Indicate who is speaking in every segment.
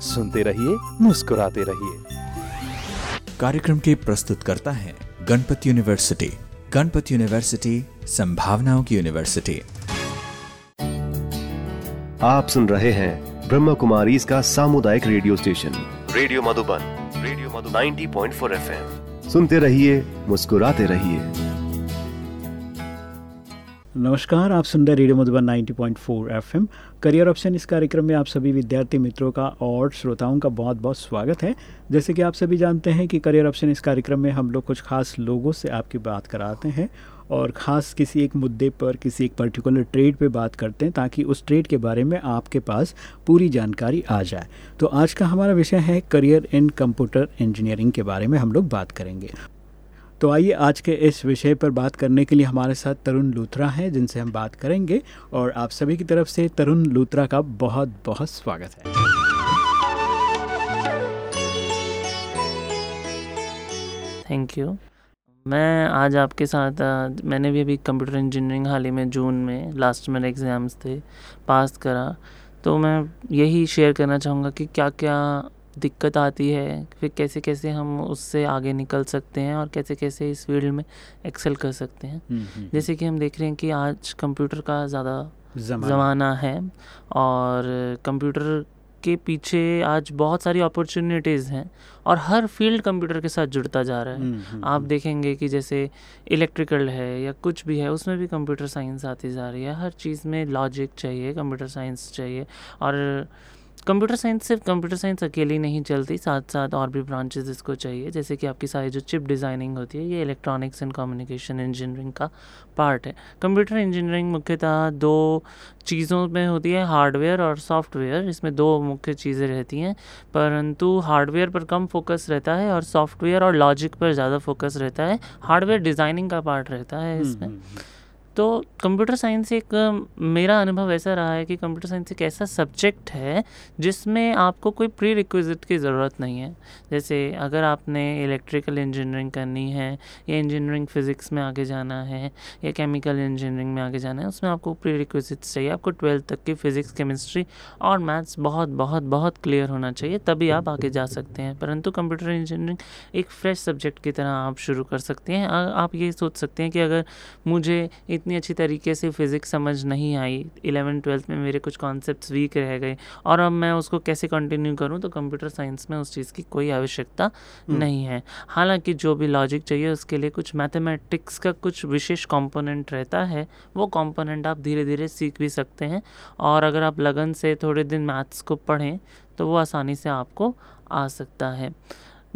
Speaker 1: सुनते रहिए मुस्कुराते रहिए।
Speaker 2: कार्यक्रम के प्रस्तुत करता है गणपति यूनिवर्सिटी गणपति यूनिवर्सिटी संभावनाओं की यूनिवर्सिटी।
Speaker 3: आप सुन रहे हैं ब्रह्म कुमारी इसका सामुदायिक radio station radio Madhuban radio Madhuban 90.4 FM. सुनते रहिए मुस्कुराते रहिए।
Speaker 4: नमस्कार, आप सुन रहे radio Madhuban 90.4 FM. Career option इस कार्यक्रम में आप सभी विद्यार्थी मित्रों का और श्रोताओं का बहुत बहुत स्वागत है। जैसे कि आप सभी जानते हैं कि करियर ऑप्शन इस कार्यक्रम में हम लोग कुछ खास लोगों से आपकी बात कराते हैं और ख़ास किसी एक मुद्दे पर, किसी एक पर्टिकुलर ट्रेड पे बात करते हैं ताकि उस ट्रेड के बारे में आपके पास पूरी जानकारी आ जाए। तो आज का हमारा विषय है करियर इन कंप्यूटर इंजीनियरिंग के बारे में हम लोग बात करेंगे। तो आइए आज के इस विषय पर बात करने के लिए हमारे साथ तरुण लूथरा हैं, जिनसे हम बात करेंगे, और आप सभी की तरफ़ से तरुण लूथरा का बहुत बहुत स्वागत है।
Speaker 5: थैंक यू मैं आज आपके साथ मैंने भी अभी कंप्यूटर इंजीनियरिंग हाल ही में जून में लास्ट मेरे एग्ज़ाम्स थे पास करा। तो मैं यही शेयर करना चाहूँगा कि क्या क्या दिक्कत आती है फिर कैसे कैसे हम उससे आगे निकल सकते हैं और कैसे कैसे इस फ़ील्ड में एक्सेल कर सकते हैं। हम्म, हम्म, हम्म। जैसे कि हम देख रहे हैं कि आज कंप्यूटर का ज़्यादा ज़माना। है और कंप्यूटर के पीछे आज बहुत सारी अपॉर्चुनिटीज़ हैं और हर फ़ील्ड कंप्यूटर के साथ जुड़ता जा रहा है। आप देखेंगे कि जैसे इलेक्ट्रिकल है या कुछ भी है उसमें भी कंप्यूटर साइंस आती जा रही है। हर चीज़ में लॉजिक चाहिए कंप्यूटर साइंस चाहिए और कंप्यूटर साइंस सिर्फ़ कंप्यूटर साइंस अकेली नहीं चलती साथ साथ और भी ब्रांचेज इसको चाहिए। जैसे कि आपकी सारी जो चिप डिज़ाइनिंग होती है ये इलेक्ट्रॉनिक्स एंड कम्युनिकेशन इंजीनियरिंग का पार्ट है। कंप्यूटर इंजीनियरिंग मुख्यतः दो चीज़ों में होती है हार्डवेयर और सॉफ्टवेयर इसमें दो मुख्य चीज़ें रहती हैं परंतु हार्डवेयर पर कम फोकस रहता है और सॉफ्टवेयर और लॉजिक पर ज़्यादा फोकस रहता है। हार्डवेयर डिज़ाइनिंग का पार्ट रहता है हम्म, इसमें। हम्म, हम्म। तो कंप्यूटर साइंस एक, मेरा अनुभव ऐसा रहा है कि कंप्यूटर साइंस एक ऐसा सब्जेक्ट है जिसमें आपको कोई प्री रिक्विजिट की ज़रूरत नहीं है। जैसे अगर आपने इलेक्ट्रिकल इंजीनियरिंग करनी है, या इंजीनियरिंग फिज़िक्स में आगे जाना है, या केमिकल इंजीनियरिंग में आगे जाना है, उसमें आपको प्री रिक्विजिट चाहिए। आपको ट्वेल्थ तक की फ़िज़िक्स, केमिस्ट्री और मैथ्स बहुत बहुत बहुत क्लियर होना चाहिए, तभी आप आगे जा सकते हैं। परंतु कंप्यूटर इंजीनियरिंग एक फ्रेश सब्जेक्ट की तरह आप शुरू कर सकते हैं। आप ये सोच सकते हैं कि अगर मुझे इतनी अच्छी तरीके से फ़िज़िक्स समझ नहीं आई। इलेवन ट्वेल्थ में मेरे कुछ कॉन्सेप्ट वीक रह गए। और अब मैं उसको कैसे कंटिन्यू करूँ? तो कंप्यूटर साइंस में उस चीज़ की कोई आवश्यकता हम्म। नहीं है। हालाँकि जो भी लॉजिक चाहिए उसके लिए कुछ मैथमेटिक्स का कुछ विशेष कॉम्पोनेंट रहता है। वो कॉम्पोनेंट आप धीरे धीरे सीख भी सकते हैं। और अगर आप लगन से थोड़े दिन मैथ्स को पढ़ें तो वो आसानी से आपको आ सकता है।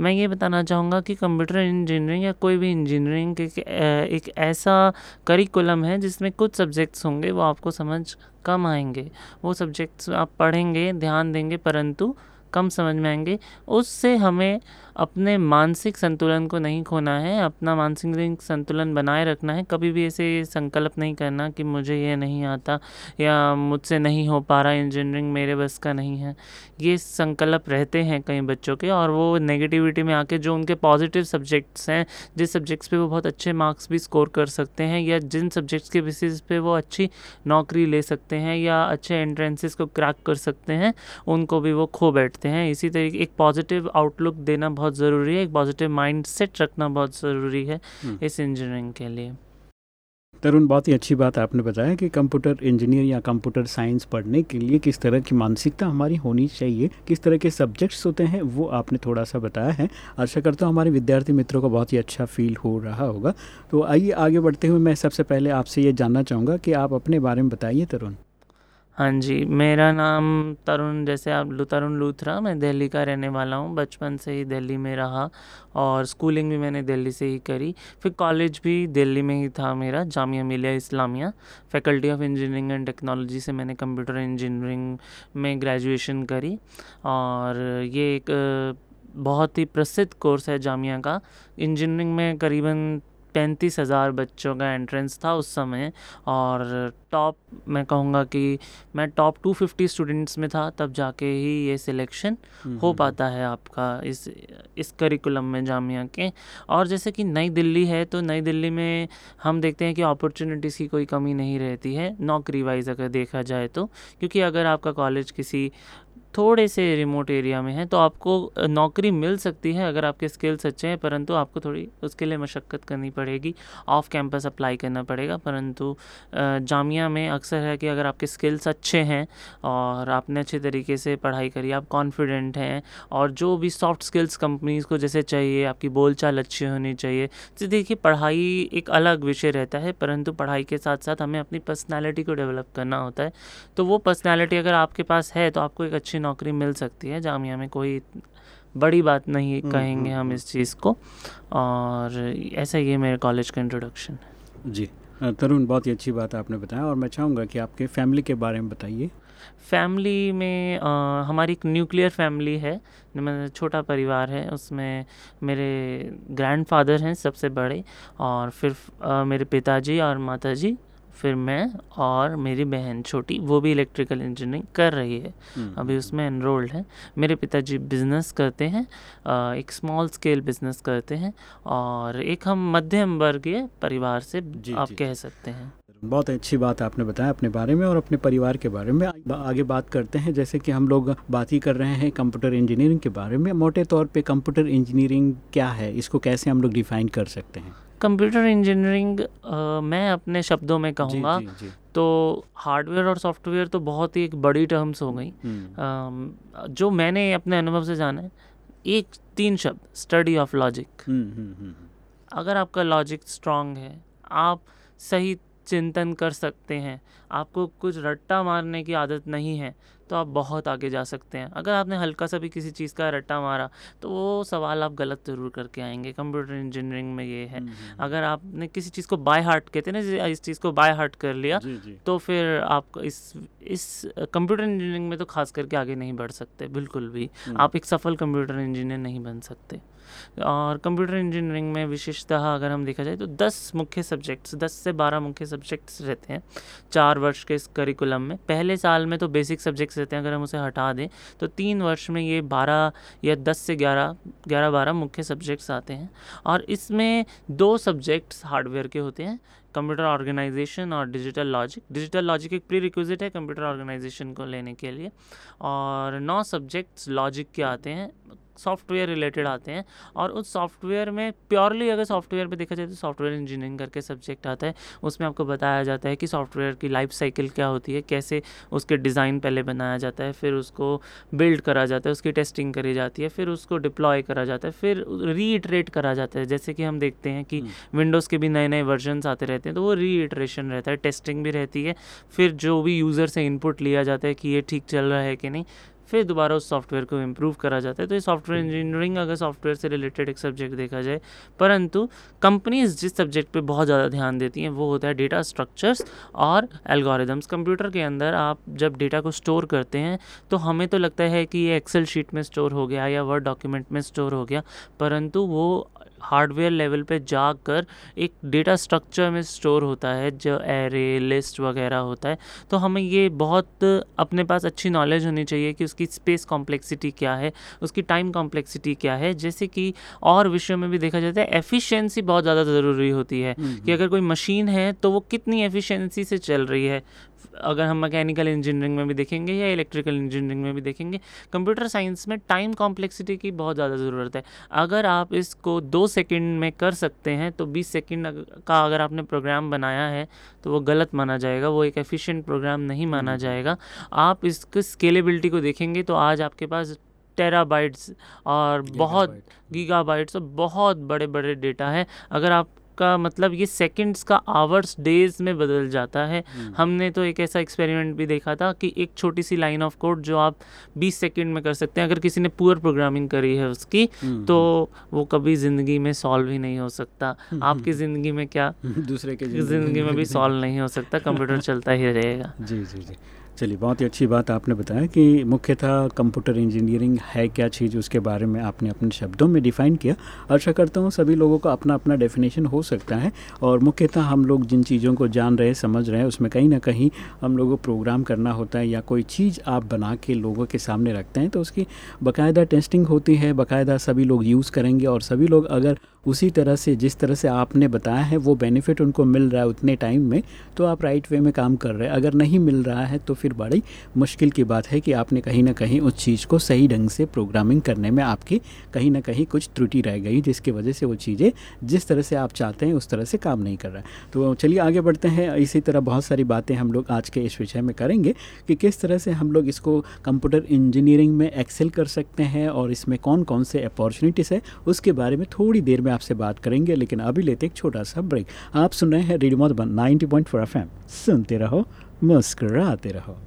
Speaker 5: मैं ये बताना चाहूँगा कि कंप्यूटर इंजीनियरिंग या कोई भी इंजीनियरिंग एक, एक ऐसा करिकुलम है जिसमें कुछ सब्जेक्ट्स होंगे वो आपको समझ कम आएँगे। वो सब्जेक्ट्स आप पढ़ेंगे ध्यान देंगे परंतु कम समझ में आएँगे। उससे हमें अपने मानसिक संतुलन को नहीं खोना है, अपना मानसिक संतुलन बनाए रखना है। कभी भी ऐसे संकल्प नहीं करना कि मुझे ये नहीं आता या मुझसे नहीं हो पा रहा इंजीनियरिंग मेरे बस का नहीं है। ये संकल्प रहते हैं कई बच्चों के और वो नेगेटिविटी में आके जो उनके पॉजिटिव सब्जेक्ट्स हैं, जिस सब्जेक्ट्स पे वो बहुत अच्छे मार्क्स भी स्कोर कर सकते हैं या जिन सब्जेक्ट्स के बेसिस पे वो अच्छी नौकरी ले सकते हैं या अच्छे एंट्रेंसेस को क्रैक कर सकते हैं, उनको भी वो खो बैठते हैं। इसी तरीके एक पॉजिटिव आउटलुक देना बहुत बहुत ज़रूरी है एक पॉजिटिव माइंड सेट रखना बहुत ज़रूरी है हम्म। इस इंजीनियरिंग के लिए।
Speaker 4: तरुण बहुत ही अच्छी बात आपने बताया कि कंप्यूटर इंजीनियर या कंप्यूटर साइंस पढ़ने के लिए किस तरह की मानसिकता हमारी होनी चाहिए किस तरह के सब्जेक्ट्स होते हैं वो आपने थोड़ा सा बताया है। आशा करता हूँ हमारे विद्यार्थी मित्रों को बहुत ही अच्छा फील हो रहा होगा। तो आइए आगे बढ़ते हुए मैं सबसे पहले आपसे ये जानना चाहूँगा कि आप अपने बारे में बताइए तरुण।
Speaker 5: हाँ जी, मेरा नाम तरुण, जैसे आप तरुण लूथरा, मैं दिल्ली का रहने वाला हूँ। बचपन से ही दिल्ली में रहा और स्कूलिंग भी मैंने दिल्ली से ही करी। फिर कॉलेज भी दिल्ली में ही था मेरा, Jamia Millia Islamia. Faculty of engineering and technology से मैंने कंप्यूटर इंजीनियरिंग में ग्रेजुएशन करी और ये एक बहुत ही प्रसिद्ध कोर्स है जामिया का। इंजीनियरिंग में करीबन पैंतीस हज़ार बच्चों का एंट्रेंस था उस समय और टॉप मैं कहूँगा कि मैं टॉप 250 स्टूडेंट्स में था तब जाके ही ये सिलेक्शन हो पाता है आपका इस इस करिकुलम में जामिया के। और जैसे कि नई दिल्ली है तो नई दिल्ली में हम देखते हैं कि अपॉर्चुनिटीज़ की कोई कमी नहीं रहती है नौकरी वाइज अगर देखा जाए तो क्योंकि अगर आपका कॉलेज किसी थोड़े से रिमोट एरिया में हैं तो आपको नौकरी मिल सकती है अगर आपके स्किल्स अच्छे हैं, परंतु आपको थोड़ी उसके लिए मशक्क़त करनी पड़ेगी। ऑफ़ कैंपस अप्लाई करना पड़ेगा, परंतु जामिया में अक्सर है कि अगर आपके स्किल्स अच्छे हैं और आपने अच्छे तरीके से पढ़ाई करी, आप कॉन्फिडेंट हैं और जो भी सॉफ्ट स्किल्स कंपनीज़ को जैसे चाहिए, आपकी बोलचाल अच्छी होनी चाहिए। तो देखिए, पढ़ाई एक अलग विषय रहता है, परंतु पढ़ाई के साथ साथ हमें अपनी पर्सनैलिटी को डेवलप करना होता है। तो वो पर्सनैलिटी अगर आपके पास है तो आपको एक अच्छी नौकरी मिल सकती है जामिया में कोई बड़ी बात नहीं कहेंगे हम इस चीज़ को। और ऐसा ये मेरे कॉलेज का इंट्रोडक्शन है
Speaker 4: जी तरुण बहुत ही अच्छी बात आपने बताया और मैं चाहूँगा कि आपके फैमिली के बारे में बताइए।
Speaker 5: फैमिली में अ, हमारी एक न्यूक्लियर फैमिली है मतलब छोटा परिवार है उसमें मेरे ग्रैंडफादर हैं सबसे बड़े और फिर अ, मेरे पिताजी और माताजी। फिर मैं और मेरी बहन छोटी वो भी इलेक्ट्रिकल इंजीनियरिंग कर रही है। अभी उसमें एनरोल्ड है। मेरे पिताजी बिज़नेस करते हैं एक स्मॉल स्केल बिज़नेस करते हैं और एक हम मध्यम वर्गीय परिवार से
Speaker 4: जी,
Speaker 5: आप
Speaker 4: जी,
Speaker 5: कह सकते हैं।
Speaker 4: बहुत अच्छी बात आपने बताया अपने बारे में और अपने परिवार के बारे में। आगे बात करते हैं जैसे कि हम लोग बात ही कर रहे हैं कंप्यूटर इंजीनियरिंग के बारे में। मोटे तौर पे कंप्यूटर इंजीनियरिंग क्या है? इसको कैसे हम लोग डिफाइन कर सकते हैं?
Speaker 5: कंप्यूटर इंजीनियरिंग मैं अपने शब्दों में कहूँगा। तो हार्डवेयर और सॉफ्टवेयर तो बहुत ही एक बड़ी टर्म्स हो गई।
Speaker 4: हम्म,
Speaker 5: जो मैंने अपने अनुभव से जाना है एक तीन शब्द स्टडी ऑफ़ लॉजिक अगर आपका लॉजिक स्ट्रांग है आप सही चिंतन कर सकते हैं आपको कुछ रट्टा मारने की आदत नहीं है तो आप बहुत आगे जा सकते हैं। अगर आपने हल्का सा भी किसी चीज़ का रट्टा मारा तो वो सवाल आप गलत ज़रूर करके आएँगे। कंप्यूटर इंजीनियरिंग में ये है। अगर आपने किसी चीज़ को बाय हार्ट कहते हैं ना इस चीज़ को बाय हार्ट कर लिया
Speaker 4: जी जी।
Speaker 5: तो फिर आप इस इस कंप्यूटर इंजीनियरिंग में तो खास करके आगे नहीं बढ़ सकते बिल्कुल भी। आप एक सफल कंप्यूटर इंजीनियर नहीं बन सकते। और कंप्यूटर इंजीनियरिंग में विशेषतः अगर हम देखा जाए तो 10 मुख्य सब्जेक्ट्स 10 से 12 मुख्य सब्जेक्ट्स रहते हैं, चार वर्ष के इस करिकुलम में। पहले साल में तो बेसिक सब्जेक्ट्स रहते हैं, अगर हम उसे हटा दें तो तीन वर्ष में ये 12 या 10 से 11 11 12 मुख्य सब्जेक्ट्स आते हैं। और इसमें दो सब्जेक्ट्स हार्डवेयर के होते हैं कंप्यूटर ऑर्गेनाइजेशन और डिजिटल लॉजिक डिजिटल लॉजिक एक प्री रिक्विजिट है कंप्यूटर ऑर्गेनाइजेशन को लेने के लिए। और नौ सब्जेक्ट्स लॉजिक के आते हैं सॉफ्टवेयर रिलेटेड आते हैं और उस सॉफ्टवेयर में प्योरली अगर सॉफ्टवेयर पे देखा जाए तो सॉफ्टवेयर इंजीनियरिंग करके सब्जेक्ट आता है। उसमें आपको बताया जाता है कि सॉफ्टवेयर की लाइफ साइकिल क्या होती है कैसे उसके डिज़ाइन पहले बनाया जाता है फिर उसको बिल्ड करा जाता है उसकी टेस्टिंग करी जाती है फिर उसको डिप्लॉय करा जाता है फिर रीइटरेट करा जाता है। जैसे कि हम देखते हैं कि विंडोज़ के भी नए नए वर्जन्स आते रहते हैं तो वो रीइटरेशन रहता है टेस्टिंग भी रहती है फिर जो भी यूज़र से इनपुट लिया जाता है कि ये ठीक चल रहा है कि नहीं फिर दोबारा उस सॉफ्टवेयर को इम्प्रूव करा जाता है। तो ये सॉफ्टवेयर इंजीनियरिंग अगर सॉफ्टवेयर से रिलेटेड एक सब्जेक्ट देखा जाए परंतु कंपनीज़ जिस सब्जेक्ट पे बहुत ज़्यादा ध्यान देती हैं वो होता है डेटा स्ट्रक्चर्स और एल्गोरिदम्स कंप्यूटर के अंदर आप जब डेटा को स्टोर करते हैं तो हमें तो लगता है कि ये एक्सेल शीट में स्टोर हो गया या वर्ड डॉक्यूमेंट में स्टोर हो गया परंतु वो हार्डवेयर लेवल पे जाकर एक डेटा स्ट्रक्चर में स्टोर होता है जो एरे लिस्ट वगैरह होता है। तो हमें ये बहुत अपने पास अच्छी नॉलेज होनी चाहिए कि उसकी स्पेस कॉम्प्लेक्सिटी क्या है उसकी टाइम कॉम्प्लेक्सिटी क्या है जैसे कि और विषयों में भी देखा जाता है एफिशिएंसी बहुत ज़्यादा ज़रूरी होती है कि अगर कोई मशीन है तो वो कितनी एफिशिएंसी से चल रही है। अगर हम मैकेनिकल इंजीनियरिंग में भी देखेंगे या इलेक्ट्रिकल इंजीनियरिंग में भी देखेंगे कंप्यूटर साइंस में टाइम कॉम्प्लेक्सिटी की बहुत ज़्यादा ज़रूरत है। अगर आप इसको दो सेकंड में कर सकते हैं तो 20 सेकंड का अगर आपने प्रोग्राम बनाया है तो वो गलत माना जाएगा वो एक एफिशिएंट प्रोग्राम नहीं माना जाएगा। आप इसकी स्केलेबिलिटी को देखेंगे तो आज आपके पास टेराबाइट्स और बहुत गीगाबाइट्स और बहुत बड़े बड़े डेटा है। अगर आप आपका मतलब ये सेकंड्स का आवर्स डेज़ में बदल जाता है। हमने तो एक ऐसा एक्सपेरिमेंट भी देखा था कि एक छोटी सी लाइन ऑफ़ कोड जो आप 20 सेकंड में कर सकते हैं अगर किसी ने पुअर प्रोग्रामिंग करी है उसकी तो वो कभी ज़िंदगी में सॉल्व ही नहीं हो सकता। आपकी ज़िंदगी में क्या?
Speaker 4: दूसरे के
Speaker 5: ज़िंदगी में भी सॉल्व नहीं हो सकता कंप्यूटर चलता ही रहेगा।
Speaker 4: जी जी जी। चलिए, बहुत ही अच्छी बात आपने बताया कि मुख्यतः कंप्यूटर इंजीनियरिंग है क्या चीज़ उसके बारे में आपने अपने शब्दों में डिफ़ाइन किया। आशा करता हूँ सभी लोगों का अपना अपना डेफिनेशन हो सकता है और मुख्यतः हम लोग जिन चीज़ों को जान रहे, समझ रहे हैं, उसमें कहीं ना कहीं हम लोगों को प्रोग्राम करना होता है या कोई चीज़ आप बना के लोगों के सामने रखते हैं तो उसकी बाकायदा टेस्टिंग होती है, बाकायदा सभी लोग यूज़ करेंगे और सभी लोग अगर उसी तरह से, जिस तरह से आपने बताया है, वो बेनिफिट उनको मिल रहा है उतने टाइम में तो आप राइट वे में काम कर रहे हैं। अगर नहीं मिल रहा है तो फिर बड़ी मुश्किल की बात है कि आपने कहीं ना कहीं उस चीज़ को सही ढंग से प्रोग्रामिंग करने में आपकी कहीं ना कहीं कुछ त्रुटि रह गई, जिसकी वजह से वो चीज़ें जिस तरह से आप चाहते हैं, उस तरह से काम नहीं कर रहा है। तो चलिए आगे बढ़ते हैं। इसी तरह बहुत सारी बातें हम लोग आज के इस विषय में करेंगे कि किस तरह से हम लोग इसको कंप्यूटर इंजीनियरिंग में एक्सेल कर सकते हैं और इसमें कौन कौन से अपॉर्चुनिटीज़ है, उसके बारे में थोड़ी देर में आपसे बात करेंगे, लेकिन अभी लेते एक छोटा सा ब्रेक। आप सुन रहे हैं radio Madhuban ninety point four FM सुनते रहो, मुस्कराते रहो।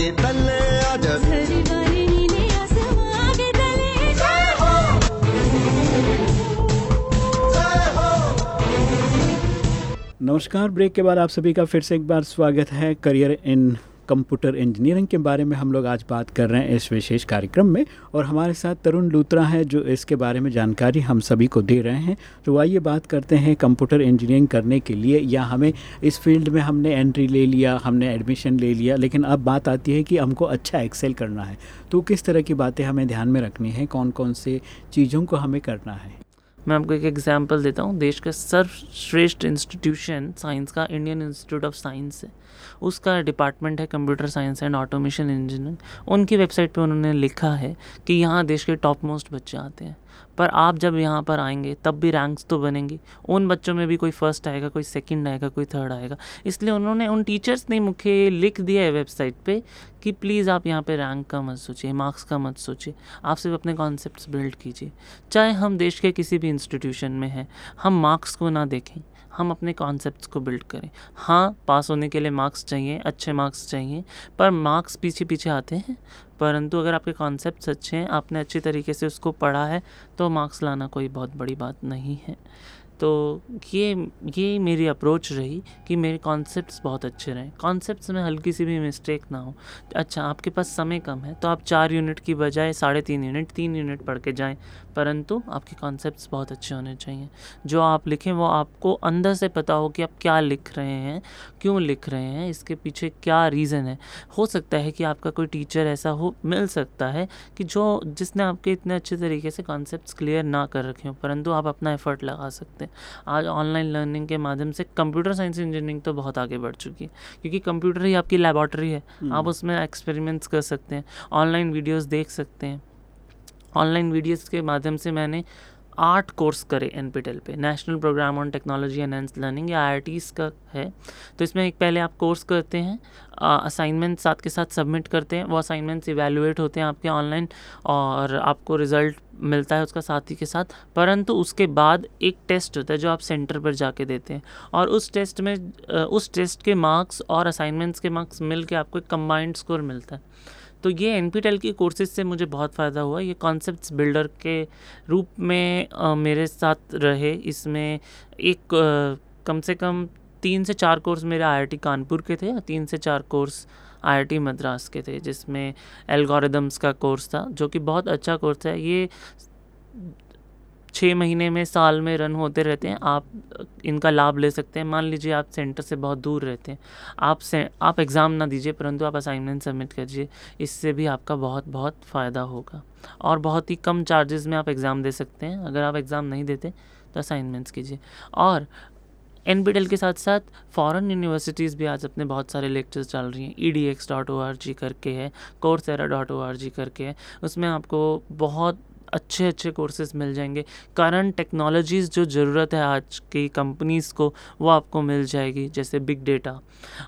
Speaker 6: के तले आजा
Speaker 4: नमस्कार ब्रेक के बाद आप सभी का फिर से एक बार स्वागत है करियर इन कंप्यूटर इंजीनियरिंग के बारे में हम लोग आज बात कर रहे हैं इस विशेष कार्यक्रम में और हमारे साथ तरुण लूत्रा है जो इसके बारे में जानकारी हम सभी को दे रहे हैं। तो आइए बात करते हैं कंप्यूटर इंजीनियरिंग करने के लिए या हमें इस फ़ील्ड में हमने एंट्री ले लिया, हमने एडमिशन ले लिया, लेकिन अब बात आती है कि हमको अच्छा एक्सेल करना है। तो किस तरह की बातें हमें ध्यान में रखनी है? कौन कौन से चीज़ों को हमें करना है?
Speaker 5: मैं आपको एक एग्जांपल देता हूँ। देश का सर्वश्रेष्ठ इंस्टीट्यूशन साइंस का इंडियन इंस्टीट्यूट ऑफ़ साइंस है। उसका डिपार्टमेंट है computer science and automation engineering उनकी वेबसाइट पे उन्होंने लिखा है कि यहाँ देश के टॉप मोस्ट बच्चे आते हैं। पर आप जब यहाँ पर आएँगे, तब भी रैंक्स तो बनेंगी। उन बच्चों में भी कोई फ़र्स्ट आएगा, कोई सेकंड आएगा, कोई थर्ड आएगा। इसलिए उन्होंने, उन टीचर्स ने मुख्य लिख दिया है वेबसाइट पे कि प्लीज़ आप यहाँ पे रैंक का मत सोचिए मार्क्स का मत सोचिए। आप सिर्फ़ अपने कॉन्सेप्ट बिल्ड कीजिए। चाहे हम देश के किसी भी इंस्टीट्यूशन में हैं, हम मार्क्स को ना देखें। हम अपने कॉन्सेप्ट्स को बिल्ड करें। हाँ पास होने के लिए मार्क्स चाहिए, अच्छे मार्क्स चाहिए, पर मार्क्स पीछे पीछे आते हैं। परंतु अगर आपके कॉन्सेप्ट्स अच्छे हैं, आपने अच्छी तरीके से उसको पढ़ा है तो मार्क्स लाना कोई बहुत बड़ी बात नहीं है। तो ये ये मेरी अप्रोच रही कि मेरे कॉन्सेप्ट्स बहुत अच्छे रहें। कॉन्सेप्ट्स में हल्की सी भी मिस्टेक ना हो। अच्छा आपके पास समय कम है तो आप चार यूनिट की बजाय साढ़े तीन यूनिट तीन यूनिट पढ़ के जाएँ। परंतु आपके कॉन्सेप्ट्स बहुत अच्छे होने चाहिए। जो आप लिखें वो आपको अंदर से पता हो कि आप क्या लिख रहे हैं क्यों लिख रहे हैं इसके पीछे क्या रीज़न है। हो सकता है कि आपका कोई टीचर ऐसा हो मिल सकता है कि जो जिसने आपके इतने अच्छे तरीके से कॉन्सेप्ट क्लियर ना कर रखे हों परंतु आप अपना एफर्ट लगा सकते हैं। आज ऑनलाइन लर्निंग के माध्यम से कंप्यूटर साइंस इंजीनियरिंग तो बहुत आगे बढ़ चुकी है क्योंकि कंप्यूटर ही आपकी लेबॉर्ट्री है।
Speaker 4: हम्म।
Speaker 5: आप उसमें एक्सपेरिमेंट्स कर सकते हैं ऑनलाइन वीडियोज़ देख सकते हैं। ऑनलाइन वीडियोस के माध्यम से मैंने आठ कोर्स करे NPTEL national program on technology enhance learning या आई का है। तो इसमें एक पहले आप कोर्स करते हैं असाइनमेंट साथ के साथ सबमिट करते हैं, वो असाइनमेंट्स इवेलुएट होते हैं आपके ऑनलाइन और आपको रिज़ल्ट मिलता है उसका साथी के साथ। परंतु उसके बाद एक टेस्ट होता है जो आप सेंटर पर जाके देते हैं और उस टेस्ट में उस टेस्ट के मार्क्स और असाइनमेंट्स के मार्क्स मिल के आपको एक कम्बाइंड स्कोर मिलता है। तो ये एन के कोर्सेज से मुझे बहुत फ़ायदा हुआ। ये कॉन्सेप्ट बिल्डर के रूप में आ, मेरे साथ रहे। इसमें एक आ, कम से कम तीन से चार कोर्स मेरे आईआईटी कानपुर के थे तीन से चार कोर्स आईआईटी मद्रास के थे जिसमें एल्गोरिदम्स का कोर्स था जो कि बहुत अच्छा कोर्स है। ये छः महीने में, साल में रन होते रहते हैं, आप, इनका लाभ ले सकते हैं। मान लीजिए आप सेंटर से बहुत दूर रहते हैं, आप से, आप एग्ज़ाम ना दीजिए, परंतु आप असाइनमेंट सबमिट करिए, इससे भी आपका बहुत बहुत फ़ायदा होगा। और बहुत ही कम चार्जेस में आप एग्ज़ाम दे सकते हैं, अगर आप एग्ज़ाम नहीं देते तो असाइनमेंट्स कीजिए। और एन के साथ साथ फॉरेन यूनिवर्सिटीज़ भी आज अपने बहुत सारे लेक्चर्स चल रही हैं। E D X dot O R G करके है Coursera dot O R G करके है, उसमें आपको बहुत अच्छे अच्छे कोर्सेज मिल जाएँगे। करंट टेक्नोलॉजीज़ जो ज़रूरत है आज की कंपनीज़ को, वो आपको मिल जाएगी, जैसे बिग डेटा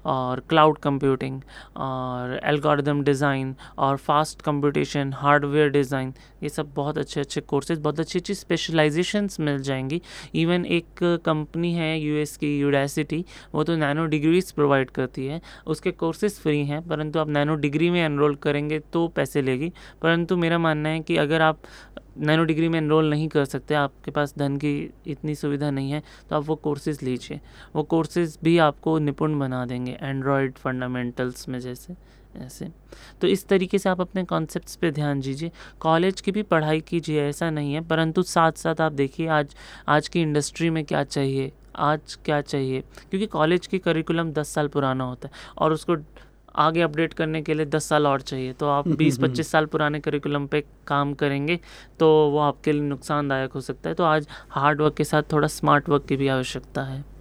Speaker 5: और क्लाउड कंप्यूटिंग और एल्गोरिदम डिज़ाइन और फास्ट कंप्यूटेशन हार्डवेयर डिज़ाइन ये सब बहुत अच्छे अच्छे कोर्सेज बहुत अच्छी अच्छी स्पेशलाइजेशंस मिल जाएँगी। इवन एक कंपनी है यूएस की यूडासिटी वो तो नैनो डिग्रीज प्रोवाइड करती है। उसके कोर्सेज फ्री हैं, परंतु आप नैनो डिग्री में एनरोल करेंगे तो पैसे लेगी। परंतु मेरा मानना है कि अगर आप नैनो डिग्री में एनरोल नहीं कर सकते, आपके पास धन की इतनी सुविधा नहीं है तो आप वो कोर्सेज लीजिए। वो कोर्सेज भी आपको निपुण बना देंगे एंड्रॉयड फंडामेंटल्स में जैसे, ऐसे। तो इस तरीके से आप अपने कॉन्सेप्ट्स पे ध्यान दीजिए। कॉलेज की भी पढ़ाई कीजिए, ऐसा नहीं है, परंतु साथ साथ आप देखिए आज आज की इंडस्ट्री में क्या चाहिए, आज क्या चाहिए। क्योंकि कॉलेज की करिकुलम दस साल पुराना होता है, और उसको आगे अपडेट करने के लिए दस साल और चाहिए। तो आप
Speaker 4: हम्म,
Speaker 5: बीस
Speaker 4: हम्म,
Speaker 5: पच्चीस साल पुराने करिकुलम पे काम करेंगे तो वो आपके लिए नुकसानदायक हो सकता है। तो आज हार्ड वर्क के साथ थोड़ा स्मार्ट वर्क की भी आवश्यकता है।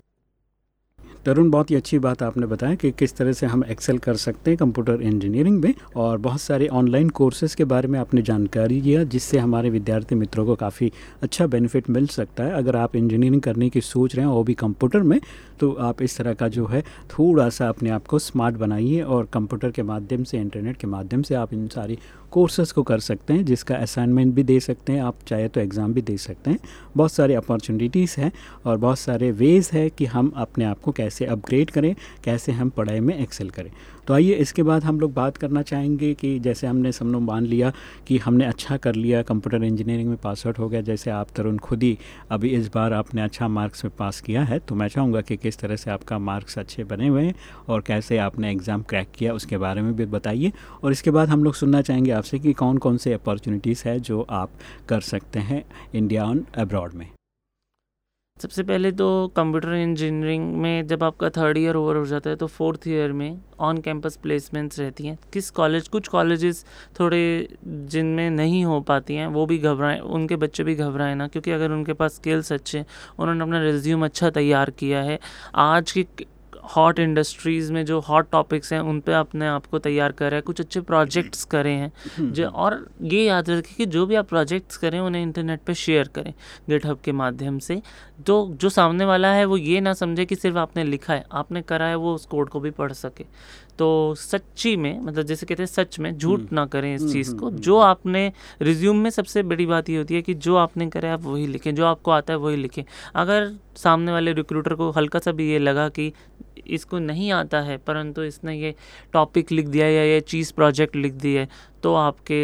Speaker 4: तरुण, बहुत ही अच्छी बात आपने बताया कि किस तरह से हम एक्सेल कर सकते हैं कंप्यूटर इंजीनियरिंग में और बहुत सारे ऑनलाइन कोर्सेज़ के बारे में आपने जानकारी दिया, जिससे हमारे विद्यार्थी मित्रों को काफ़ी अच्छा बेनिफिट मिल सकता है। अगर आप इंजीनियरिंग करने की सोच रहे हैं वो भी कंप्यूटर में तो आप इस तरह का जो है थोड़ा सा अपने आप को स्मार्ट बनाइए और कंप्यूटर के माध्यम से इंटरनेट के माध्यम से आप इन सारी कोर्सेज को कर सकते हैं, जिसका असाइनमेंट भी दे सकते हैं। आप चाहे तो एग्ज़ाम भी दे सकते हैं। बहुत सारी अपॉर्चुनिटीज़ हैं और बहुत सारे वेज़ है कि हम अपने आप को कैसे अपग्रेड करें, कैसे हम पढ़ाई में एक्सेल करें। तो आइए इसके बाद हम लोग बात करना चाहेंगे कि जैसे हमने सब लोग मान लिया कि हमने अच्छा कर लिया कंप्यूटर इंजीनियरिंग में पास आउट हो गया, जैसे आप तरुण खुद ही अभी इस बार आपने अच्छा मार्क्स में पास किया है तो मैं चाहूँगा कि किस तरह से आपका मार्क्स अच्छे बने हुए हैं और कैसे आपने एग्ज़ाम क्रैक किया, उसके बारे में भी बताइए। और इसके बाद हम लोग सुनना चाहेंगे आपसे कि कौन कौन से अपॉर्चुनिटीज़ है जो आप कर सकते हैं इंडिया ऑन अब्रॉड में।
Speaker 5: सबसे पहले तो कंप्यूटर इंजीनियरिंग में जब आपका थर्ड ईयर ओवर हो जाता है तो फोर्थ ईयर में ऑन कैंपस प्लेसमेंट्स रहती हैं। किस कॉलेज कुछ कॉलेजेस थोड़े जिनमें नहीं हो पाती हैं वो भी घबराएँ उनके बच्चे भी घबराएँ ना क्योंकि अगर उनके पास स्किल्स अच्छे उन्होंने अपना रिज्यूम अच्छा तैयार किया है आज की हॉट इंडस्ट्रीज़ में जो हॉट टॉपिक्स हैं उन पे अपने आप को तैयार कर रहे हैं कुछ अच्छे प्रोजेक्ट्स करें हैं। जो और ये याद रखें कि जो भी आप प्रोजेक्ट्स करें उन्हें इंटरनेट पे शेयर करें गिटहब के माध्यम से। तो जो सामने वाला है वो ये ना समझे कि सिर्फ़ आपने लिखा है आपने करा है वो उस कोड को भी पढ़ सके। तो सच्ची में मतलब जैसे कहते हैं सच में झूठ ना करें इस चीज़ को। जो आपने रिज्यूम में सबसे बड़ी बात ये होती है कि जो आपने करा है आप वही लिखें जो आपको आता है वही लिखें। अगर सामने वाले रिक्रूटर को हल्का सा भी ये लगा कि इसको नहीं आता है परंतु इसने ये टॉपिक लिख दिया या ये चीज़ प्रोजेक्ट लिख दी है तो आपके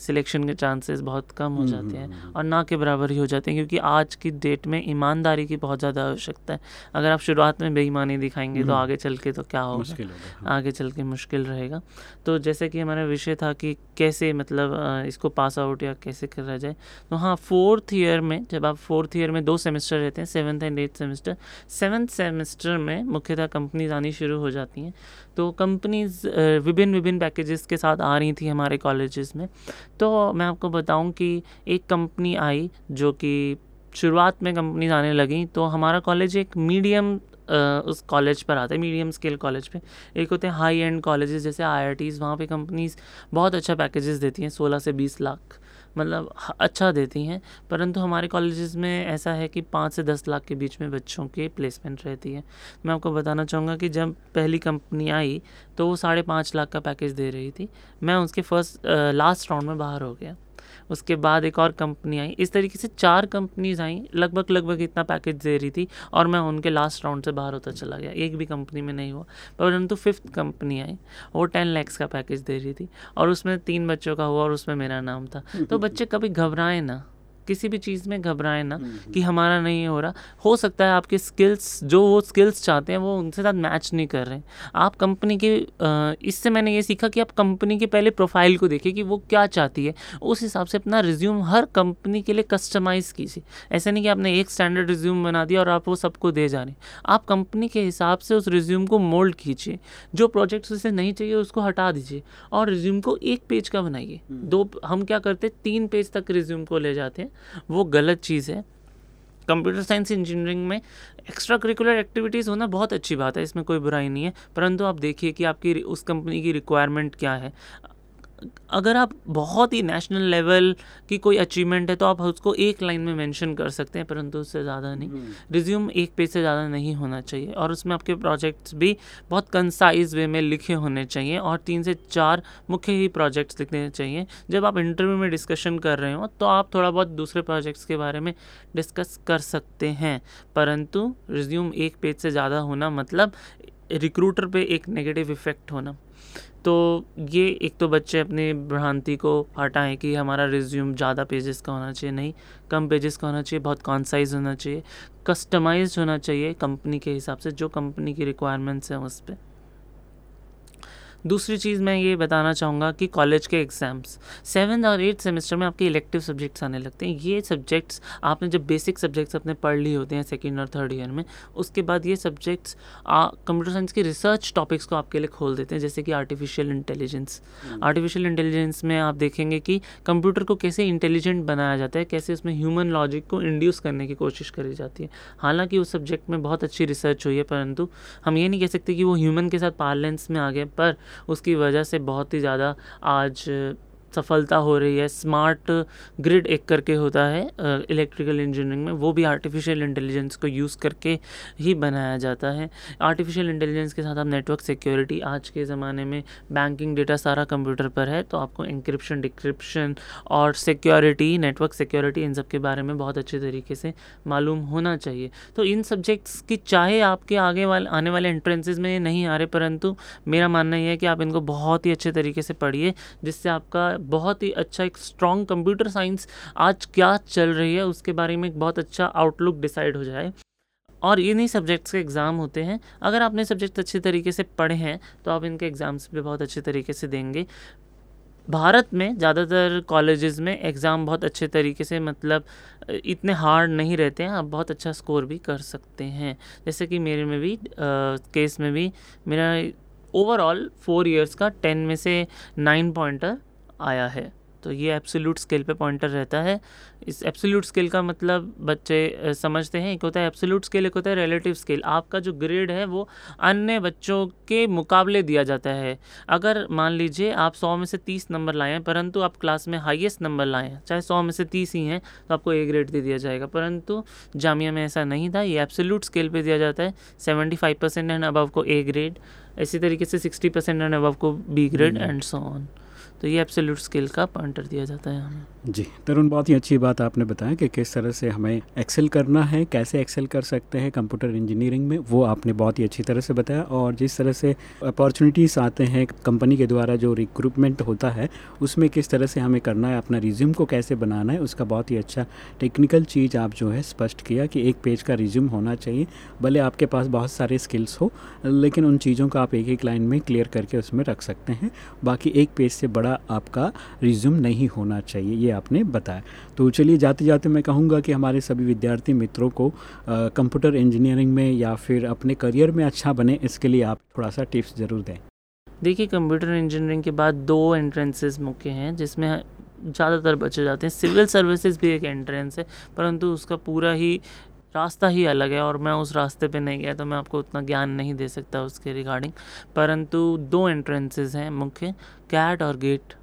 Speaker 5: सिलेक्शन के चांसेस बहुत कम हो जाते हैं और ना के बराबर ही हो जाते हैं क्योंकि आज की डेट में ईमानदारी की बहुत ज़्यादा आवश्यकता है। अगर आप शुरुआत में बेईमानी दिखाएँगे तो आगे चल के तो क्या होगा?
Speaker 4: हाँ।
Speaker 5: आगे चल के मुश्किल रहेगा। तो जैसे कि हमारा विषय था कि कैसे मतलब इसको पास आउट या कैसे करा जाए तो हाँ फोर्थ ईयर में जब आप फोर्थ ईयर में दो सेमेस्टर रहते हैं seventh and eighth semester seventh semester में मुख्यतः कंपनीज़ आनी शुरू हो जाती हैं। तो कंपनीज़ विभिन्न विभिन्न पैकेजेस के साथ आ रही थी हमारे कॉलेजेस में। तो मैं आपको बताऊँ कि एक कंपनी आई जो कि शुरुआत में कंपनीज़ आने लगी तो हमारा कॉलेज एक मीडियम उस कॉलेज पर आता है, मीडियम स्केल कॉलेज पे। एक होते हैं हाई एंड कॉलेजेस, जैसे आई टीज़ वहाँ पर कंपनीज़ बहुत अच्छा पैकेजेस देती हैं, सोलह से बीस लाख। मतलब अच्छा देती हैं। परंतु हमारे कॉलेजेस में ऐसा है कि पाँच से दस लाख के बीच में बच्चों के प्लेसमेंट रहती है। मैं आपको बताना चाहूँगा कि जब पहली कंपनी आई तो वो साढ़े पाँच लाख का पैकेज दे रही थी। मैं उसके फ़र्स्ट लास्ट राउंड में बाहर हो गया। उसके बाद एक और कंपनी आई। इस तरीके से चार कंपनीज़ आई। लगभग लगभग इतना पैकेज दे रही थी और मैं उनके लास्ट राउंड से बाहर होता चला गया। एक भी कंपनी में नहीं हुआ। परंतु फिफ्थ कंपनी आई। वो टेन लैक्स का पैकेज दे रही थी और उसमें तीन बच्चों का हुआ और उसमें मेरा नाम था। तो बच्चे कभी घबराएँ ना। किसी भी चीज़ में घबराएँ ना कि हमारा नहीं हो रहा। हो सकता है आपके स्किल्स जो वो स्किल्स चाहते हैं वो उनसे साथ मैच नहीं कर रहे हैं। आप कंपनी के इससे मैंने ये सीखा कि आप कंपनी के पहले प्रोफ़ाइल को देखिए कि वो क्या चाहती है। उस हिसाब से अपना रिज्यूम हर कंपनी के लिए कस्टमाइज़ कीजिए। ऐसा नहीं कि आपने एक स्टैंडर्ड रिज्यूम बना दिया और आप वो सबको दे जा रहे हैं। आप कंपनी के हिसाब से उस रिज्यूम को मोल्ड कीजिए। जो प्रोजेक्ट्स उसे नहीं चाहिए उसको हटा दीजिए और रिज्यूम को एक पेज का बनाइए। दो हम क्या करते हैं तीन पेज तक रिज्यूम को ले जाते हैं। वो गलत चीज़ है। कंप्यूटर साइंस इंजीनियरिंग में एक्स्ट्रा करिकुलर एक्टिविटीज़ होना बहुत अच्छी बात है, इसमें कोई बुराई नहीं है। परंतु आप देखिए कि आपकी उस कंपनी की रिक्वायरमेंट क्या है। अगर आप बहुत ही नेशनल लेवल की कोई अचीवमेंट है तो आप उसको एक लाइन में मेंशन कर सकते हैं परंतु उससे ज़्यादा नहीं। रिज्यूम एक पेज से ज़्यादा नहीं होना चाहिए और उसमें आपके प्रोजेक्ट्स भी बहुत कंसाइज वे में लिखे होने चाहिए और तीन से चार मुख्य ही प्रोजेक्ट्स लिखने चाहिए। जब आप इंटरव्यू में डिस्कशन कर रहे हो तो आप थोड़ा बहुत दूसरे प्रोजेक्ट्स के बारे में डिस्कस कर सकते हैं परंतु रिज्यूम एक पेज से ज़्यादा होना मतलब रिक्रूटर पे एक नेगेटिव इफ़ेक्ट होना। तो ये एक तो बच्चे अपनी भ्रांति को हटाएँ कि हमारा रिज्यूम ज़्यादा पेजेस का होना चाहिए, नहीं, कम पेजेस का होना चाहिए, बहुत कॉन्साइज होना चाहिए कस्टमाइज होना चाहिए कंपनी के हिसाब से, जो कंपनी की रिक्वायरमेंट्स हैं उस पर दूसरी चीज़ मैं ये बताना चाहूँगा कि कॉलेज के एग्ज़ाम्स सेवन और एट सेमेस्टर में आपके इलेक्टिव सब्जेक्ट्स आने लगते हैं। ये सब्जेक्ट्स आपने जब बेसिक सब्जेक्ट्स अपने पढ़ लिए होते हैं सेकेंड और थर्ड ईयर में उसके बाद ये सब्जेक्ट्स कंप्यूटर साइंस के रिसर्च टॉपिक्स को आपके लिए खोल देते हैं जैसे कि आर्टिफिशियल इंटेलिजेंस आर्टिफिशियल इंटेलिजेंस में आप देखेंगे कि कंप्यूटर को कैसे इंटेलिजेंट बनाया जाता है कैसे उसमें ह्यूमन लॉजिक को इंड्यूस करने की कोशिश करी जाती है। हालाँकि उस सब्जेक्ट में बहुत अच्छी रिसर्च हुई है परंतु हम ये नहीं कह सकते कि वो ह्यूमन के साथ पार्लेंस में आ गए पर उसकी वजह से बहुत ही ज़्यादा आज सफलता हो रही है। स्मार्ट ग्रिड एक करके होता है इलेक्ट्रिकल इंजीनियरिंग में। वो भी आर्टिफिशियल इंटेलिजेंस को यूज़ करके ही बनाया जाता है। आर्टिफिशियल इंटेलिजेंस के साथ आप नेटवर्क सिक्योरिटी आज के ज़माने में बैंकिंग डेटा सारा कंप्यूटर पर है तो आपको इंक्रिप्शन डिक्रिप्शन और सिक्योरिटी नेटवर्क सिक्योरिटी इन सब के बारे में बहुत अच्छे तरीके से मालूम होना चाहिए। तो इन सब्जेक्ट्स की चाहे आपके आगे वाले, आने वाले एंट्रेंसेज में नहीं आ रहे, परंतु मेरा मानना ये है कि आप इनको बहुत ही अच्छे तरीके से पढ़िए, जिससे आपका बहुत ही अच्छा एक स्ट्रॉन्ग कंप्यूटर साइंस आज क्या चल रही है उसके बारे में एक बहुत अच्छा आउटलुक डिसाइड हो जाए। और इन्हीं सब्जेक्ट्स के एग्ज़ाम होते हैं। अगर आपने सब्जेक्ट अच्छे तरीके से पढ़े हैं तो आप इनके एग्ज़ाम्स भी बहुत अच्छे तरीके से देंगे। भारत में ज़्यादातर कॉलेजेस में एग्ज़ाम बहुत अच्छे तरीके से मतलब इतने हार्ड नहीं रहते हैं। आप बहुत अच्छा स्कोर भी कर सकते हैं। जैसे कि मेरे में भी आ, केस में भी मेरा ओवरऑल फोर इयर्स का टेन में से नाइन पॉइंटर आया है। तो ये एब्सोल्यूट स्केल पे पॉइंटर रहता है। इस एब्सोल्यूट स्केल का मतलब बच्चे समझते हैं एक होता है एब्सोल्यूट स्केल एक होता है रिलेटिव स्केल आपका जो ग्रेड है वो अन्य बच्चों के मुकाबले दिया जाता है। अगर मान लीजिए आप सौ में से तीस नंबर लाए हैं परंतु आप क्लास में हाईएस्ट नंबर लाए हैं चाहे सौ में से तीस ही हैं तो आपको ए ग्रेड दे दिया जाएगा। परंतु जामिया में ऐसा नहीं था ये एब्सोल्यूट स्केल पर दिया जाता है। Seventy five percent and above को ए ग्रेड इसी तरीके से सिक्सटी परसेंट एंड अबव को B grade and so on तो ये एब्सोल्यूट स्केल का पॉइंटर दिया जाता है हमें
Speaker 4: जी, तरुण, बहुत ही अच्छी बात आपने बताया कि किस तरह से हमें एक्सेल करना है, कैसे एक्सेल कर सकते हैं कंप्यूटर इंजीनियरिंग में, वो आपने बहुत ही अच्छी तरह से बताया और जिस तरह से अपॉर्चुनिटीज़ आते हैं कंपनी के द्वारा जो रिक्रूटमेंट होता है, उसमें किस तरह से हमें करना है, अपना रिज्यूम को कैसे बनाना है, उसका बहुत ही अच्छा टेक्निकल चीज़ आप जो है स्पष्ट किया कि एक पेज का रिज्यूम होना चाहिए, भले आपके पास बहुत सारे स्किल्स हो, लेकिन उन चीज़ों को आप एक एक लाइन में क्लियर करके उसमें रख सकते हैं। बाकी एक पेज से बड़ा आपका रिज्यूम नहीं होना चाहिए? ये आपने बताया। तो चलिए जाते जाते मैं कहूँगा कि हमारे सभी विद्यार्थी मित्रों को कंप्यूटर इंजीनियरिंग में या फिर अपने करियर में अच्छा बने, इसके लिए आप थोड़ा सा टिप्स ज़रूर दें।
Speaker 5: देखिए कंप्यूटर इंजीनियरिंग के बाद दो एंट्रेंसेस मुख्य हैं, जिसमें ज़्यादातर बच्चे जाते हैं। सिविल सर्विसेज़ भी एक एंट्रेंस है, परंतु उसका पूरा ही रास्ता ही अलग है और मैं उस रास्ते पे नहीं गया तो मैं आपको उतना ज्ञान नहीं दे सकता उसके रिगार्डिंग परंतु दो एंट्रेंसेस हैं मुख्य कैट और गेट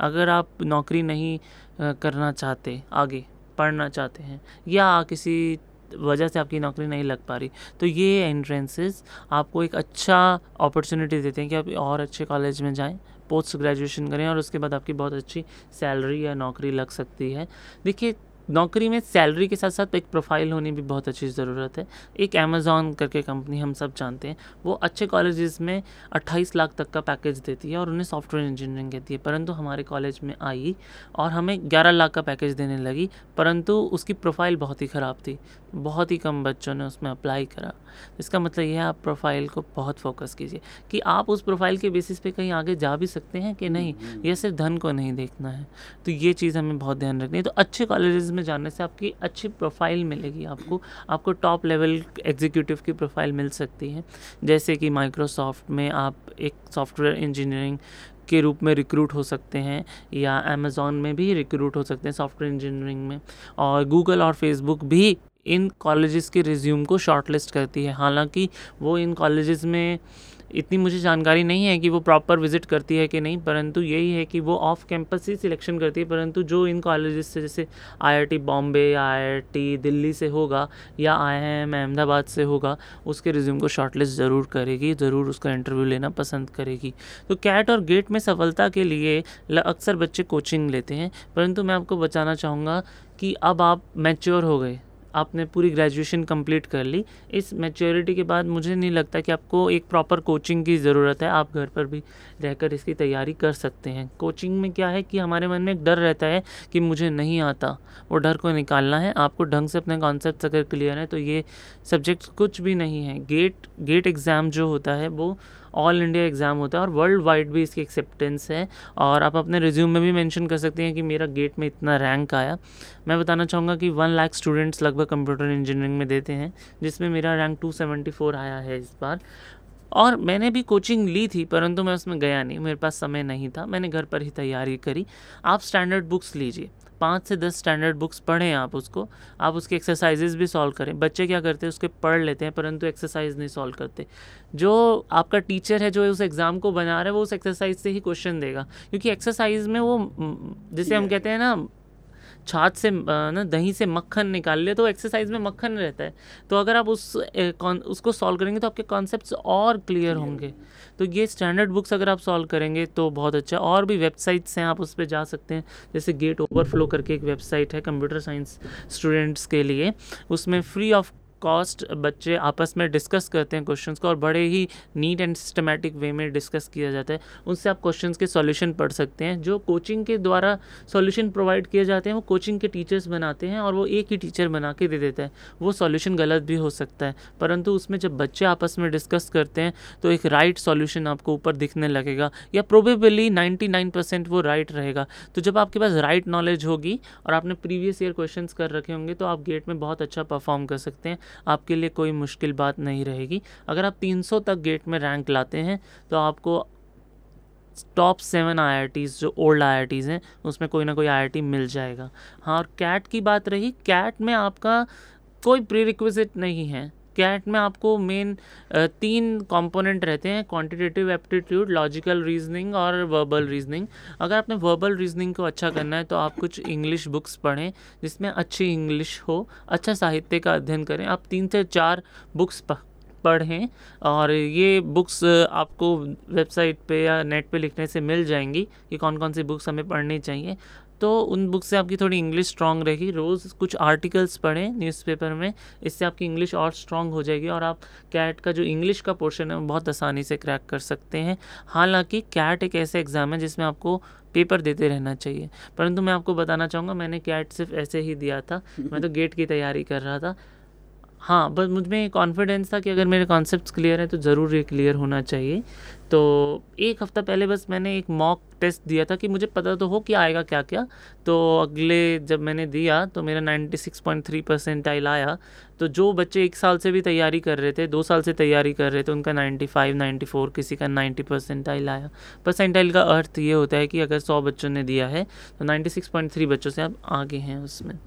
Speaker 5: अगर आप नौकरी नहीं करना चाहते, आगे पढ़ना चाहते हैं, या किसी वजह से आपकी नौकरी नहीं लग पा रही तो ये एंट्रेंसेस आपको एक अच्छा अपॉर्चुनिटी देते हैं कि आप और अच्छे कॉलेज में जाएँ पोस्ट ग्रेजुएशन करें और उसके बाद आपकी बहुत अच्छी सैलरी या नौकरी लग सकती है। देखिए नौकरी में सैलरी के साथ साथ एक प्रोफ़ाइल होनी भी बहुत अच्छी ज़रूरत है। एक अमेज़ॉन करके कंपनी हम सब जानते हैं वो अच्छे कॉलेजेस में 28 लाख तक का पैकेज देती है और उन्हें सॉफ्टवेयर इंजीनियरिंग कहती है। परंतु हमारे कॉलेज में आई और हमें 11 लाख का पैकेज देने लगी परंतु उसकी प्रोफ़ाइल बहुत ही ख़राब थी। बहुत ही कम बच्चों ने उसमें अप्लाई करा। इसका मतलब यह है आप प्रोफ़ाइल को बहुत फोकस कीजिए कि आप उस प्रोफ़ाइल के बेसिस पे कहीं आगे जा भी सकते हैं कि नहीं? यह सिर्फ़ धन को नहीं देखना है। तो ये चीज़ हमें बहुत ध्यान रखनी है। तो अच्छे कॉलेजेस में जाने से आपकी अच्छी प्रोफ़ाइल मिलेगी, आपको आपको टॉप लेवल एग्जीक्यूटिव की प्रोफ़ाइल मिल सकती है। जैसे कि माइक्रोसॉफ्ट में आप एक सॉफ्टवेयर इंजीनियरिंग के रूप में रिक्रूट हो सकते हैं, या अमेज़ोन में भी रिक्रूट हो सकते हैं सॉफ्टवेयर इंजीनियरिंग में। और गूगल और फेसबुक भी इन कॉलेजेस के रिज्यूम को शॉर्टलिस्ट करती है। हालाँकि वो इन कॉलेजेस में इतनी मुझे जानकारी नहीं है कि वो प्रॉपर विज़िट करती है कि नहीं, परंतु यही है कि वो ऑफ़ कैंपस ही सिलेक्शन करती है, परंतु जो इन कॉलेजेस से, जैसे आईआईटी बॉम्बे आईआईटी दिल्ली से होगा या आईआईएम अहमदाबाद से होगा, उसके रिज्यूम को शॉर्टलिस्ट ज़रूर करेगी, ज़रूर उसका इंटरव्यू लेना पसंद करेगी। तो कैट और गेट में सफलता के लिए अक्सर बच्चे कोचिंग लेते हैं, परंतु मैं आपको बताना चाहूँगा कि अब आप मैच्योर हो गए। आपने पूरी ग्रेजुएशन कंप्लीट कर ली। इस मेच्योरिटी के बाद मुझे नहीं लगता कि आपको एक प्रॉपर कोचिंग की ज़रूरत है। आप घर पर भी रहकर इसकी तैयारी कर सकते हैं। कोचिंग में क्या है कि हमारे मन में एक डर रहता है कि मुझे नहीं आता। वो डर को निकालना है। आपको ढंग से अपने कॉन्सेप्ट अगर क्लियर है तो ये सब्जेक्ट कुछ भी नहीं है। गेट गेट एग्ज़ाम जो होता है, वो ऑल इंडिया एग्ज़ाम होता है और वर्ल्ड वाइड भी इसकी एक्सेप्टेंस है। और आप अपने रिज्यूम में भी मेंशन कर सकते हैं कि मेरा गेट में इतना रैंक आया। मैं बताना चाहूँगा कि वन लाख स्टूडेंट्स लगभग कंप्यूटर इंजीनियरिंग में देते हैं, जिसमें मेरा रैंक टू आया है इस बार। और मैंने भी कोचिंग ली थी, परंतु मैं उसमें गया नहीं, मेरे पास समय नहीं था। मैंने घर पर ही तैयारी करी। आप स्टैंडर्ड बुक्स लीजिए। पाँच से दस स्टैंडर्ड बुक्स पढ़ें आप उसको आप उसके एक्सरसाइजेज भी सॉल्व करें। बच्चे क्या करते हैं उसके पढ़ लेते हैं परंतु एक्सरसाइज नहीं सॉल्व करते। जो आपका टीचर है जो उस एग्ज़ाम को बना रहा है वो उस एक्सरसाइज से ही क्वेश्चन देगा। क्योंकि एक्सरसाइज में वो जिसे हम कहते हैं ना छाछ से ना दही से मक्खन निकाल लिया तो एक्सरसाइज में मक्खन रहता है। तो अगर आप उस उसको सॉल्व करेंगे तो आपके कॉन्सेप्ट और क्लियर होंगे। तो ये स्टैंडर्ड बुक्स अगर आप सॉल्व करेंगे तो बहुत अच्छा। और भी वेबसाइट्स हैं आप उस पर जा सकते हैं। जैसे गेट ओवरफ्लो करके एक वेबसाइट है कंप्यूटर साइंस स्टूडेंट्स के लिए। उसमें फ्री ऑफ़ कॉस्ट बच्चे आपस में डिस्कस करते हैं क्वेश्चंस को और बड़े ही नीट एंड सिस्टमेटिक वे में डिस्कस किया जाता है। उनसे आप क्वेश्चंस के सॉल्यूशन पढ़ सकते हैं, जो कोचिंग के द्वारा सॉल्यूशन प्रोवाइड किए जाते हैं, वो कोचिंग के टीचर्स बनाते हैं और वो एक ही टीचर बना के दे देता है। वो सॉल्यूशन गलत भी हो सकता है, परंतु उसमें जब बच्चे आपस में डिस्कस करते हैं तो एक राइट सॉल्यूशन आपको ऊपर दिखने लगेगा या प्रोबेबली नाइन्टी परसेंट वो राइट रहेगा। तो जब आपके पास राइट नॉलेज होगी और आपने प्रीवियस ईयर क्वेश्चन कर रखे होंगे तो आप गेट में बहुत अच्छा परफॉर्म कर सकते हैं। आपके लिए कोई मुश्किल बात नहीं रहेगी। अगर आप 300 तक गेट में रैंक लाते हैं तो आपको टॉप सेवन आई जो ओल्ड आई हैं, उसमें कोई ना कोई आई मिल जाएगा। हाँ और कैट की बात रही, कैट में आपका कोई प्री रिक्विजिट नहीं है। कैट में आपको मेन तीन कंपोनेंट रहते हैं क्वांटिटेटिव एप्टीट्यूड लॉजिकल रीजनिंग और वर्बल रीजनिंग अगर आपने वर्बल रीजनिंग को अच्छा करना है तो आप कुछ इंग्लिश बुक्स पढ़ें, जिसमें अच्छी इंग्लिश हो अच्छा साहित्य का अध्ययन करें। आप तीन से चार बुक्स पढ़ें और ये बुक्स आपको वेबसाइट पे या नेट पे लिखने से मिल जाएँगी कि कौन कौन सी बुक्स हमें पढ़नी चाहिए। तो उन बुक से आपकी थोड़ी इंग्लिश स्ट्रांग रहेगी। रोज़ कुछ आर्टिकल्स पढ़ें न्यूज़पेपर में इससे आपकी इंग्लिश और स्ट्रांग हो जाएगी और आप कैट का जो इंग्लिश का पोर्शन है वो बहुत आसानी से क्रैक कर सकते हैं। हालाँकि कैट एक ऐसा एग्ज़ाम है जिसमें आपको पेपर देते रहना चाहिए। परंतु मैं आपको बताना चाहूँगा मैंने कैट सिर्फ़ ऐसे ही दिया था। मैं तो गेट की तैयारी कर रहा था। हाँ बस मुझमें कॉन्फिडेंस था कि अगर मेरे कॉन्सेप्ट क्लियर हैं तो ज़रूर ये क्लियर होना चाहिए। तो एक हफ़्ता पहले बस मैंने एक मॉक टेस्ट दिया था कि मुझे पता तो हो कि आएगा क्या क्या तो अगले जब मैंने दिया तो मेरा 96.3 परसेंटाइल आया। तो जो बच्चे एक साल से भी तैयारी कर रहे थे दो साल से तैयारी कर रहे थे उनका 95, 94 किसी का 90 परसेंटाइल आया। परसेंटाइल का अर्थ ये होता है कि अगर 100 बच्चों ने दिया है तो 96.3 बच्चों से आप आगे हैं उसमें।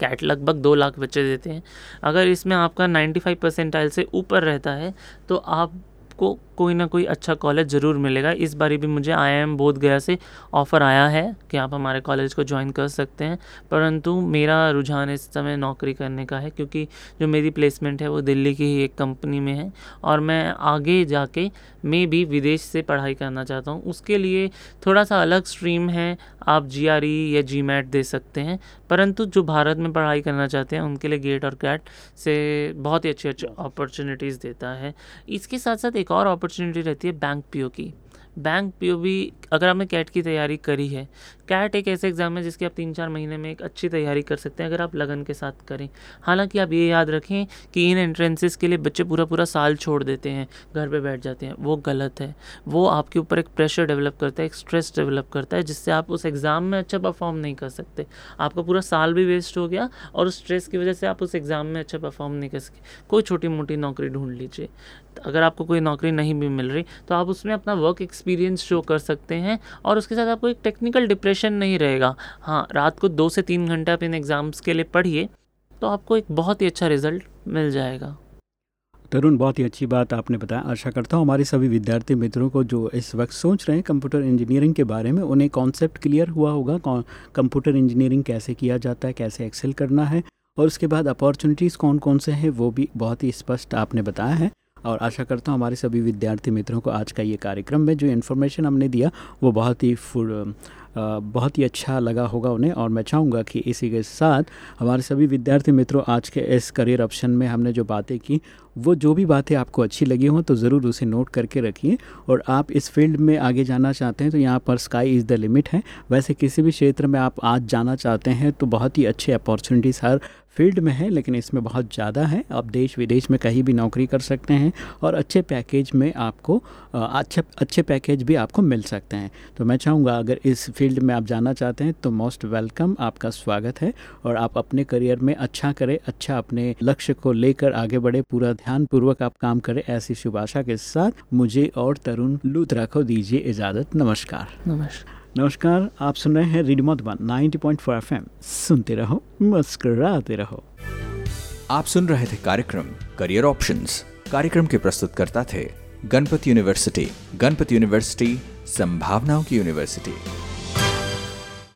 Speaker 5: कैट लगभग दो लाख बच्चे देते हैं। अगर इसमें आपका 95 परसेंटाइल से ऊपर रहता है तो आप आपको कोई ना कोई अच्छा कॉलेज ज़रूर मिलेगा। इस बारी भी मुझे आई एम बोध गया से ऑफ़र आया है कि आप हमारे कॉलेज को ज्वाइन कर सकते हैं। परंतु मेरा रुझान इस समय नौकरी करने का है, क्योंकि जो मेरी प्लेसमेंट है वो दिल्ली की ही एक कंपनी में है और मैं आगे जाके मैं भी विदेश से पढ़ाई करना चाहता हूँ। उसके लिए थोड़ा सा अलग स्ट्रीम है। आप जी आर ई या जी दे सकते हैं। परंतु जो भारत में पढ़ाई करना चाहते हैं उनके लिए गेट और कैट से बहुत ही अच्छी अच्छे अपॉर्चुनिटीज़ देता है। इसके साथ साथ एक और अपॉर्चुनिटी रहती है बैंक पीओ की। बैंक पीओ भी अगर आपने कैट की तैयारी करी है कैट एक ऐसे एग्ज़ाम है जिसकी आप तीन चार महीने में एक अच्छी तैयारी कर सकते हैं, अगर आप लगन के साथ करें। हालाँकि आप ये याद रखें कि इन एंट्रेंसेस के लिए बच्चे पूरा पूरा साल छोड़ देते हैं, घर पे बैठ जाते हैं। वो गलत है। वो आपके ऊपर एक प्रेशर डेवलप करता है, एक स्ट्रेस डेवलप करता है, जिससे आप उस एग्ज़ाम में अच्छा परफॉर्म नहीं कर सकते। आपका पूरा साल भी वेस्ट हो गया और उस स्ट्रेस की वजह से आप उस एग्ज़ाम में अच्छा परफॉर्म नहीं कर सके। कोई छोटी मोटी नौकरी ढूंढ लीजिए। अगर आपको कोई नौकरी नहीं भी मिल रही तो आप उसमें अपना वर्क एक्सपीरियंस शो कर सकते हैं और उसके साथ आपको एक टेक्निकल डिप्रेशन नहीं रहेगा। हाँ रात को दो से तीन घंटे आप इन एग्ज़ाम्स के लिए पढ़िए तो आपको एक बहुत ही अच्छा रिज़ल्ट मिल जाएगा।
Speaker 4: तरुण, बहुत ही अच्छी बात आपने बताया। आशा करता हूँ हमारे सभी विद्यार्थी मित्रों को जो इस वक्त सोच रहे हैं कंप्यूटर इंजीनियरिंग के बारे में, उन्हें कॉन्सेप्ट क्लियर हुआ होगा कंप्यूटर इंजीनियरिंग कैसे किया जाता है, कैसे एक्सेल करना है, और उसके बाद अपॉर्चुनिटीज़ कौन कौन से हैं, वो भी बहुत ही स्पष्ट आपने बताया है। और आशा करता हूँ हमारे सभी विद्यार्थी मित्रों को आज का ये कार्यक्रम में जो इन्फॉर्मेशन हमने दिया, वो बहुत ही बहुत ही अच्छा लगा होगा उन्हें और मैं चाहूँगा कि इसी के साथ हमारे सभी विद्यार्थी मित्रों, आज के इस करियर ऑप्शन में हमने जो बातें की, वो जो भी बातें आपको अच्छी लगी हों तो ज़रूर उसे नोट करके रखिए और आप इस फ़ील्ड में आगे जाना चाहते हैं तो यहाँ पर स्काई इज़ द लिमिट है। वैसे किसी भी क्षेत्र में आप आज जाना चाहते हैं तो बहुत ही अच्छे अपॉर्चुनिटीज़ हर फ़ील्ड में है, लेकिन इसमें बहुत ज़्यादा है। आप देश विदेश में कहीं भी नौकरी कर सकते हैं और अच्छे पैकेज में आपको अच्छे अच्छे पैकेज भी आपको मिल सकते हैं। तो मैं चाहूँगा, अगर इस फ़ील्ड में आप जाना चाहते हैं तो मोस्ट वेलकम, आपका स्वागत है और आप अपने करियर में अच्छा करें अच्छा अपने लक्ष्य को लेकर आगे बढ़े, पूरा ध्यानपूर्वक आप काम करें, ऐसी शुभ के साथ मुझे और तरुण लूथरा को दीजिए इजाज़त। नमस्कार।
Speaker 5: नमस्कार।
Speaker 4: नमस्कार, आप सुन रहे हैं रेडियो मधुबन 90.4 पॉइंट सुनते रहो, मुस्कराते रहो।
Speaker 2: आप सुन रहे थे कार्यक्रम करियर ऑप्शंस कार्यक्रम के प्रस्तुतकर्ता थे गणपति यूनिवर्सिटी गणपति यूनिवर्सिटी, संभावनाओं की यूनिवर्सिटी।